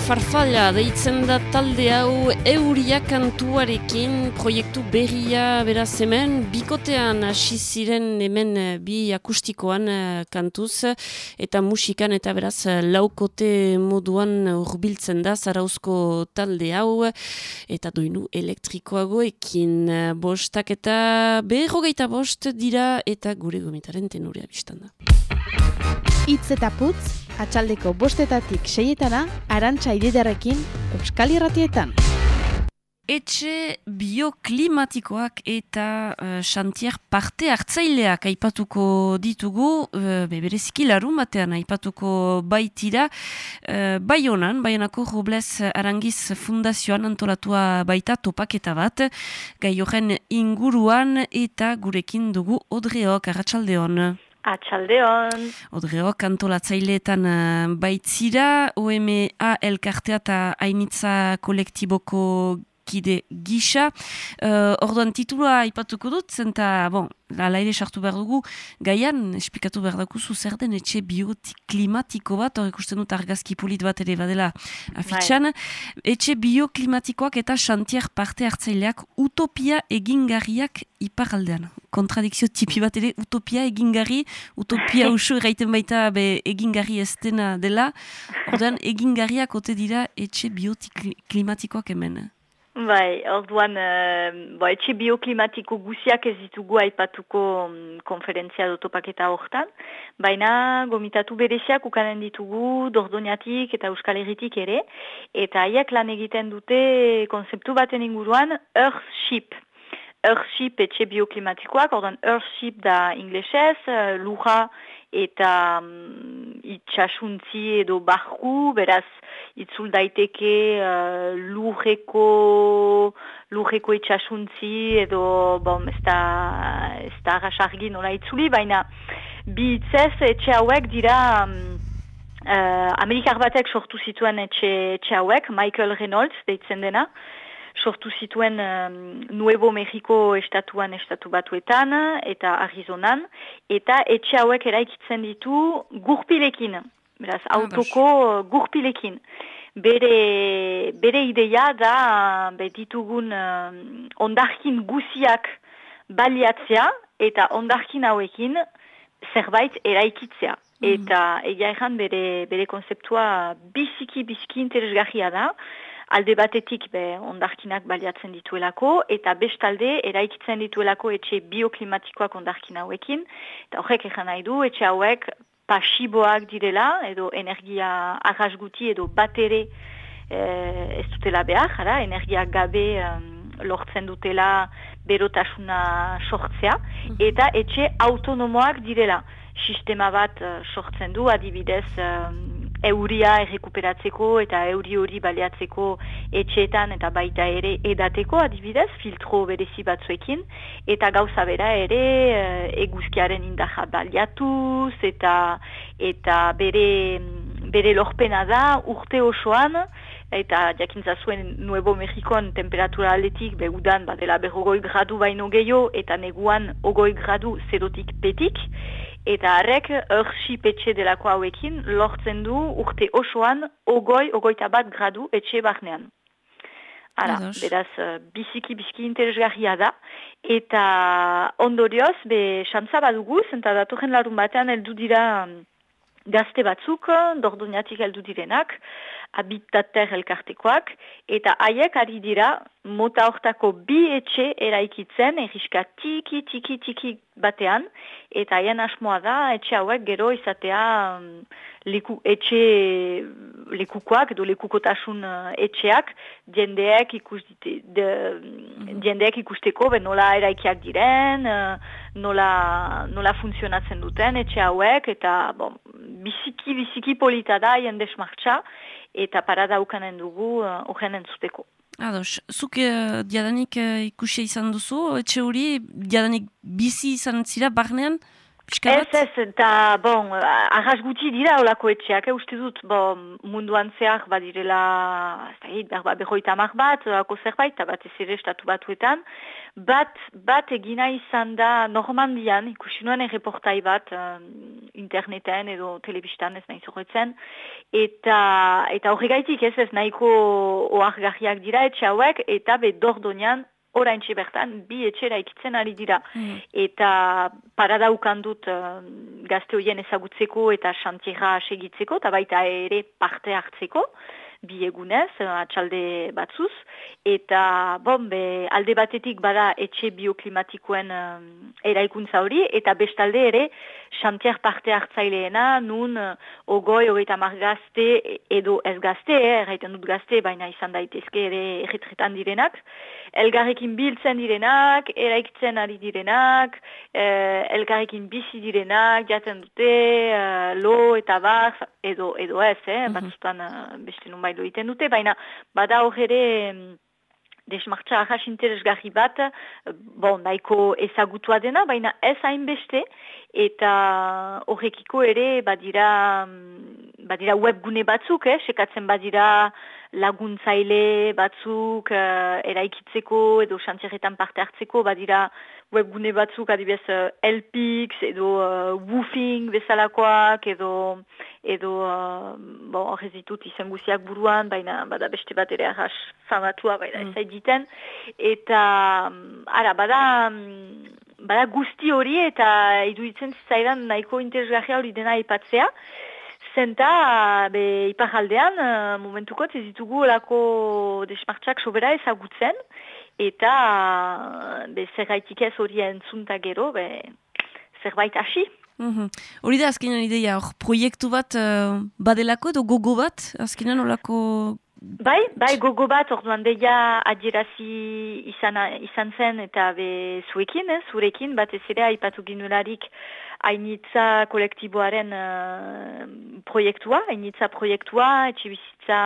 Farfalla deitzen da talde hau euria kantuarekin proiektu berria beraz hemen bikotean hasi ziren hemen eh, bi akustikoan eh, kantuz eta musikan eta beraz eh, laukote moduan urbiltzen da zarauzko talde hau eta doinu elektrikoagoekin bostak eta berrogeita bost dira eta gure gomitaren tenurea biztan da. Itz eta putz, atxaldeko bostetatik seietana, arantxa ididarekin, Euskal Irratietan. Etxe bioklimatikoak eta uh, xantier parte hartzaileak aipatuko ditugu, uh, bebereziki larun batean aipatuko baitira, uh, baionan, baionako Robles Arangiz Fundazioan antolatua baita topaketa bat, gai inguruan eta gurekin dugu Odreok, Arratxaldeon. Atxaldeon. Odreo, kantolatzaileetan uh, baitzira, OMA elkartea eta hainitza kolektiboko kide gisa. Uh, orduan titula ipatuko dut, zenta, bon, ala ere sartu behar dugu, gaian, esplikatu behar dakuzu zer den etxe bioklimatiko bat, hor ikusten dut argazki polit bat ere badela afitxan, bai. etxe bioklimatikoak eta xantier parte hartzaileak utopia egingarriak iparaldean. Kontradikzio tipi bat ere, utopia egingarri, utopia usu erraiten baita be, egingarri ez dena dela, orduan egingarriak ote dira etxe bioklimatikoak hemen. Bai, orduan, e, bo, etxe bioklimatiko guziak ez ditugu aipatuko um, konferentzia dotopaketa hortan, baina gomitatu bereziak ukanen ditugu dordoniatik eta euskal herritik ere, eta haiek lan egiten dute konzeptu baten inguruan Earthship. Earthship etxe bioklimatikoak, orduan Earthship da inglesez, uh, luja eta um, itxasuntzi edo barku, beraz, itzul daiteke uh, lurreko, lurreko itxasuntzi edo, bom, ez da, ez da arrasargi nola itzuli, baina bi itzez etxe hauek dira um, uh, Amerikar batek sortu zituen etxe, etxe hauek, Michael Reynolds deitzen dena, sortu zituen um, Nuevo Mexico estatuan estatu batuetan eta Arizonan, eta etxe hauek eraikitzen ditu gurpilekin, beraz, ah, autoko gurpilekin. Bere, bere ideia da betitugun um, ondarkin guziak baliatzea eta ondarkin hauekin zerbait eraikitzea. Mm. Eta egia erran bere, bere konzeptua biziki, biziki interesgarria da alde batetik be ondarkinak baliatzen dituelako eta bestalde eraikitzen dituelako etxe bioklimatikoak ondarkin hauekin. Eta horrek ezan nahi du etxe hauek pasiboak direla edo energia arrasguti edo batere eh, ez dutela behar, jara, energia gabe lortzen dutela berotasuna sortzea. Mhm. eta etxe autonomoak direla. Sistema bat uh, sortzen du adibidez euria errekuperatzeko eta euri hori baliatzeko etxeetan eta baita ere edateko adibidez, filtro berezi batzuekin, eta gauza bera ere eh, eguzkiaren indaja baliatuz eta, eta bere, bere lorpena da urte osoan, eta jakintza zuen Nuevo Mexikoan temperatura aletik behudan badela berrogoi gradu baino gehiago eta neguan ogoi gradu zerotik petik, eta harrek ersip etxe delako hauekin lortzen du urte osoan ogoi, ogoita bat gradu etxe barnean. Ara, beraz, uh, biziki, biziki interesgarria da. Eta ondorioz, be, xantza badugu, zenta datorren larun batean eldu dira um, gazte batzuk, dordoniatik eldu direnak, habitater elkartekoak, eta haiek ari dira mota hortako bi etxe eraikitzen, erriska tiki, tiki, tiki batean, eta haien asmoa da, etxe hauek gero izatea um, leku, etxe lekukoak, edo lekukotasun uh, etxeak, jendeek, ikus dite, de, mhm. jendeek ikusteko, ben nola eraikiak diren, uh, nola, nola funtzionatzen duten etxe hauek, eta bon, biziki, biziki polita da, jende smartxa, eta parada ukanen dugu horren uh, entzuteko. Ados, zuk uh, diadanik uh, ikusia izan duzu, etxe hori, diadanik bizi izan zira barnean? Ez, ez, eta, bon, arras guti dira olako etxeak, eh, uste dut, bon, munduan zehar badirela, ez da, behar behoita mar bat, olako zerbait, eta bat ez ere estatu batuetan, bat, bat egina izan da Normandian, ikusi nuen erreportai bat, uh, interneten edo telebistan ez nahi zorretzen, eta, eta horregaitik ez ez nahiko oargarriak dira etxe hauek, eta be dordonian orain bertan bi etxera ikitzen ari dira. Mm. Eta paradaukan dut uh, gazte horien ezagutzeko eta xantierra segitzeko, eta baita ere parte hartzeko bi egunez, eh, atxalde batzuz, eta bon, be, alde batetik bada etxe bioklimatikoen um, eraikuntza hori, eta bestalde ere xantier parte hartzaileena, nun uh, ogoi hogeita mar gazte edo ez gazte, eh, dut gazte, baina izan daitezke ere erretretan direnak, elgarrekin biltzen direnak, eraikitzen ari direnak, eh, elgarrekin bizi direnak, jaten dute, eh, lo eta bar, edo, edo ez, eh, mm -hmm. batzutan uh, beste nun bailu iten dute, baina bada hor ere desmartza ahas interesgarri bat, bon, nahiko ezagutua dena, baina ez hainbeste, eta horrekiko ere badira, badira webgune batzuk, eh, sekatzen badira laguntzaile batzuk uh, eraikitzeko edo xantierretan parte hartzeko, badira webgune batzuk adibes uh, LPX edo uh, woofing bezalakoak edo edo uh, bon, horrez ditut izan guziak buruan, baina bada beste bat ere arras famatua baina mm. ez egiten eta ara, bada bada guzti hori eta iduitzen zaidan nahiko interesgarria hori dena ipatzea zenta, be, iparaldean, uh, momentuko, ez ditugu olako desmartxak sobera ezagutzen, eta be, zerraitik ez hori entzunta gero, be, zerbait hasi. Mhm. Hori da, azkenan ideia, hor, proiektu bat uh, badelako edo gogo bat, azkenan olako... Bai, bai, gogo bat, orduan deia adierazi izan, izan zen eta be zuekin, eh, zurekin, bat ez ere haipatu ginularik hainitza kolektiboaren uh, proiektua, hainitza proiektua, etxibizitza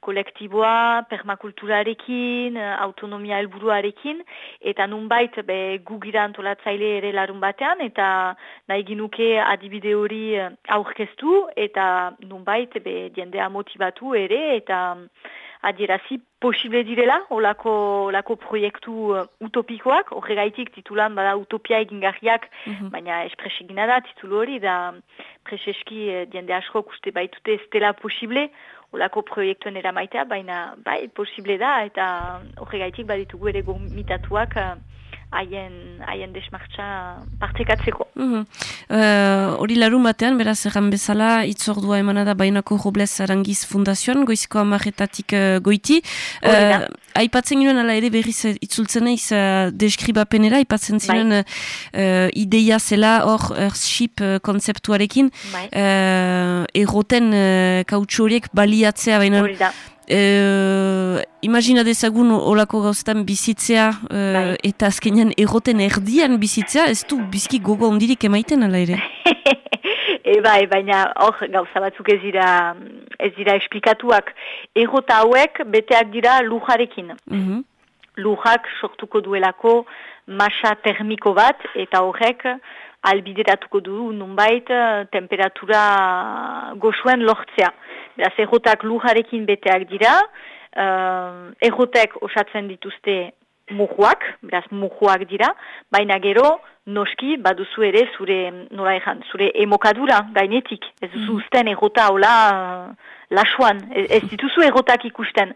kolektiboa, permakulturarekin, autonomia helburuarekin, eta nunbait be, gugira antolatzaile ere larun batean, eta nahi ginuke adibide hori uh, aurkeztu, eta nunbait be, diendea motivatu ere, eta adierazi posible direla, olako, olako proiektu uh, utopikoak, horregaitik titulan bada utopia egingarriak, mm -hmm. baina espresegina da titulu hori, da preseski eh, diende asko kuste baitute ez dela posible, olako proiektuen eramaitea, baina bai posible da, eta horregaitik baditugu ere gomitatuak, uh, haien haien desmartza partekatzeko. Mhm. Eh, hori uh, larun batean, beraz erran bezala, itzordua emana da Bainako Robles Arangiz Fundazioan, goizko amaretatik uh, goiti. Uh, aipatzen ginen ala ere berriz itzultzen eiz uh, deskribapenera, aipatzen ziren bai. uh, ideia zela hor Earthship uh, konzeptuarekin, bai. uh, erroten uh, horiek baliatzea, baina Uh, imagina dezagun olako gauztan bizitzea uh, eta azkenean erroten erdian bizitzea, ez du bizki gogo ondirik emaiten ala ere? e bai, baina hor gauza batzuk ez dira, ez dira esplikatuak. Errota hauek beteak dira lujarekin. Mm Lujak sortuko duelako masa termiko bat eta horrek albideratuko du nunbait temperatura goxuen lortzea. Beraz, errotak lujarekin beteak dira, uh, errotek osatzen dituzte mujuak, beraz, mujuak dira, baina gero, noski, baduzu ere, zure, nola ezan, zure emokadura gainetik, ez duzu mm. usten errota hola uh, lasuan, ez, ez dituzu errotak ikusten.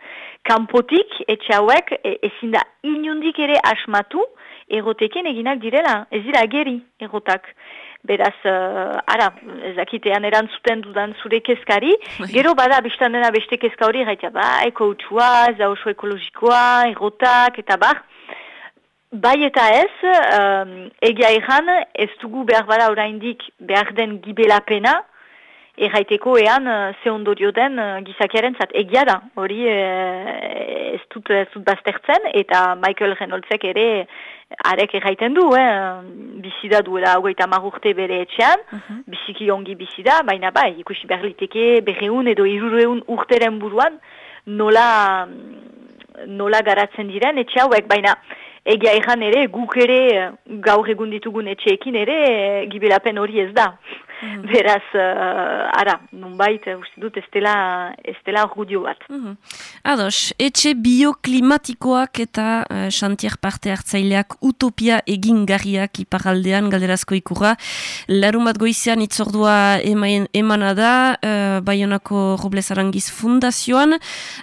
Kampotik, etxe hauek, e, ezin da inundik ere asmatu, erroteken eginak direla, ez dira geri errotak. Beraz, uh, ara, ezakitean erantzuten dudan zure kezkari, bai. gero bada biztan dena beste kezka hori, gaita, ba, eko utxua, ez oso ekologikoa, egotak, eta bar. Bai eta ez, um, egia egan, ez dugu behar bada oraindik behar den gibelapena, erraiteko ean uh, ze ondorio den uh, gizakiaren zat egia da, hori uh, ez dut, ez dut baztertzen, eta Michael Reynoldsek ere arek erraiten du, eh? bizida duela hogeita marurte bere etxean, uh -huh. biziki ongi bizida, baina bai, ikusi berliteke berreun edo irureun urteren buruan, nola, nola garatzen diren etxe hauek, baina egia erran ere, guk ere gaur egun ditugun etxeekin ere gibelapen hori ez da. Mm Beraz, uh, ara, nunbait, uste dut, ez dela, ez dela bat. Mm Ados, etxe bioklimatikoak eta uh, xantier parte hartzaileak utopia egin garriak iparaldean galderazko ikura. Larun bat goizean itzordua emaen, emana da, uh, Bayonako Robles Arangiz fundazioan,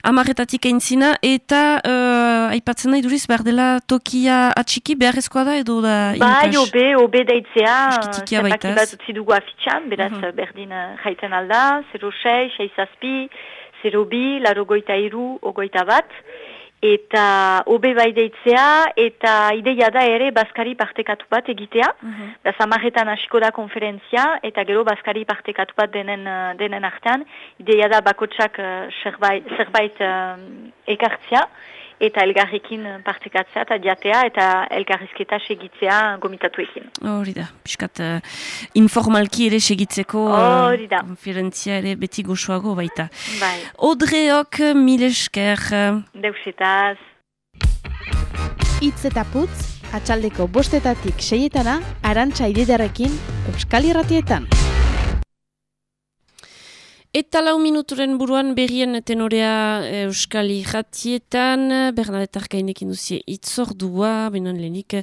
amaretatik eintzina, eta uh, aipatzen nahi duriz, behar dela tokia atxiki, beharrezkoa da, edo da... Bai, obe, obe daitzea, zenbaki bat utzi dugu martxan, beraz mm -hmm. berdin uh, jaiten alda, 06, 6 zazpi, 02, laro goita iru, ogoita bat, eta obe bai deitzea, eta ideia da ere Baskari partekatu bat egitea, mm -hmm. da samarretan hasiko da konferentzia, eta gero Baskari partekatu bat denen, uh, denen artean, ideia da bakotsak uh, zerbait, zerbait uh, ekartzea, eta elgarrekin partekatzea eta jatea eta elgarrizketa segitzea gomitatuekin. Hori da, piskat uh, informalki ere segitzeko uh, konferentzia ere beti goxoago baita. Bai. Odreok mil esker. Deusetaz. Itz eta putz, atxaldeko bostetatik seietana, arantxa ididarekin, Euskal Irratietan. Eta lau minuturen buruan berrien tenorea eh, Euskali jatietan, Bernadette Arkainekin duzie itzordua, benan lehenik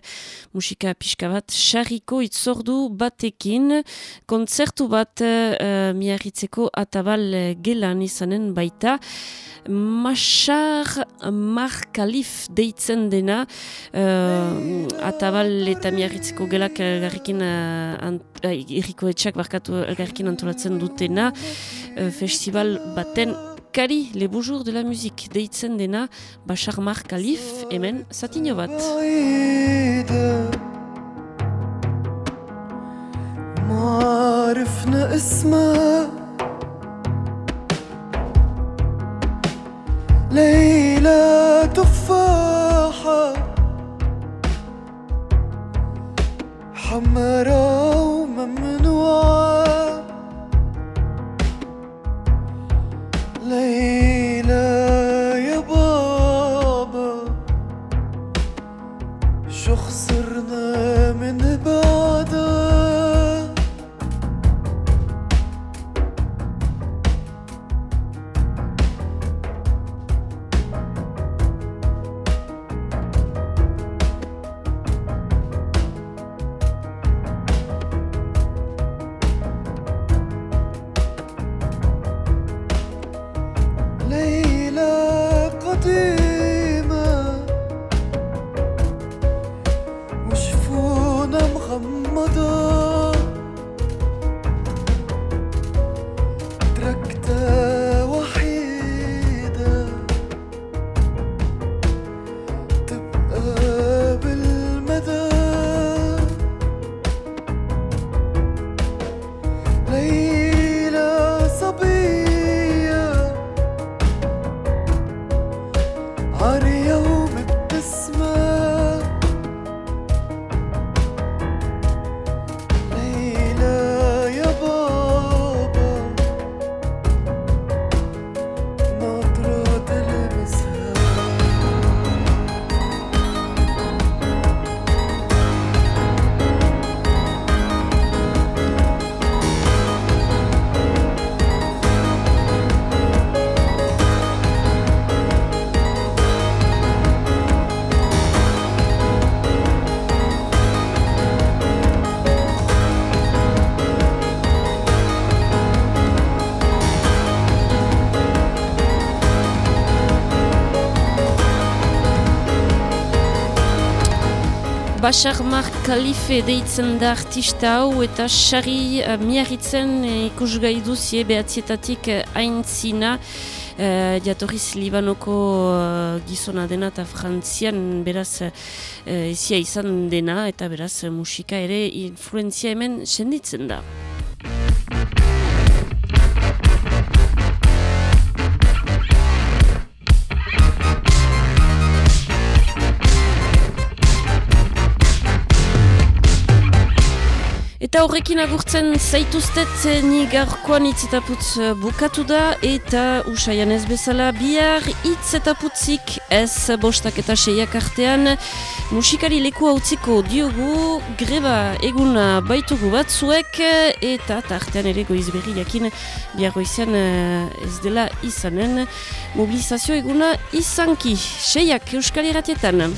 musika pixka bat, xarriko itzordu batekin, kontzertu bat uh, miarritzeko atabal gelan izanen baita, Machar Markalif deitzen dena, uh, atabal eta miarritzeko gelak garrikin, uh, irriko etxak barkatu garrikin antolatzen dutena, Euh, festival baten kari le beau jour de la musique deitzen dena Bachar Mar Khalif hemen satino bat. ما اسمها ليلى Bashar Mar Kalife deitzen da artista hau eta xarri uh, miarritzen uh, ikusgai duzie behatzietatik uh, aintzina uh, jatorriz Libanoko uh, gizona dena eta frantzian beraz uh, ezia izan dena eta beraz musika ere influenzia hemen senditzen da. Eta horrekin agurtzen zaituztet eh, ni gaurkoan hitz eta putz eh, bukatu da eta usaian ez bezala bihar hitz eta putzik ez bostak eta seiak artean musikari leku hautziko diogu greba eguna baitugu batzuek eta tartean ere goiz berri jakin bihar goizan eh, ez dela izanen mobilizazio eguna izanki seiak euskal irratietan.